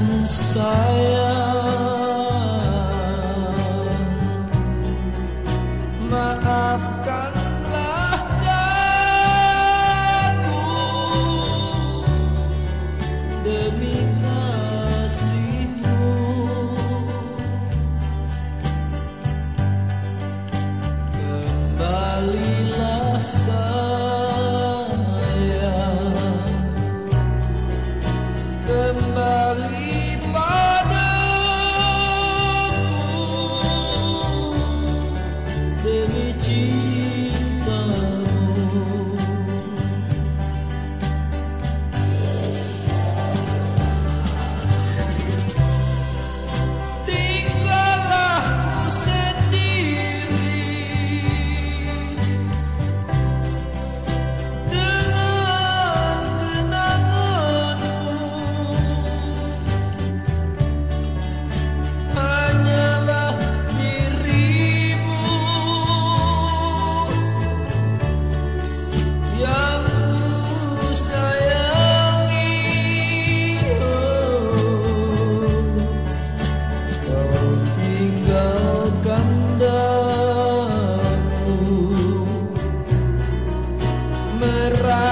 maafkan saya Maafkanlah permitir. Merana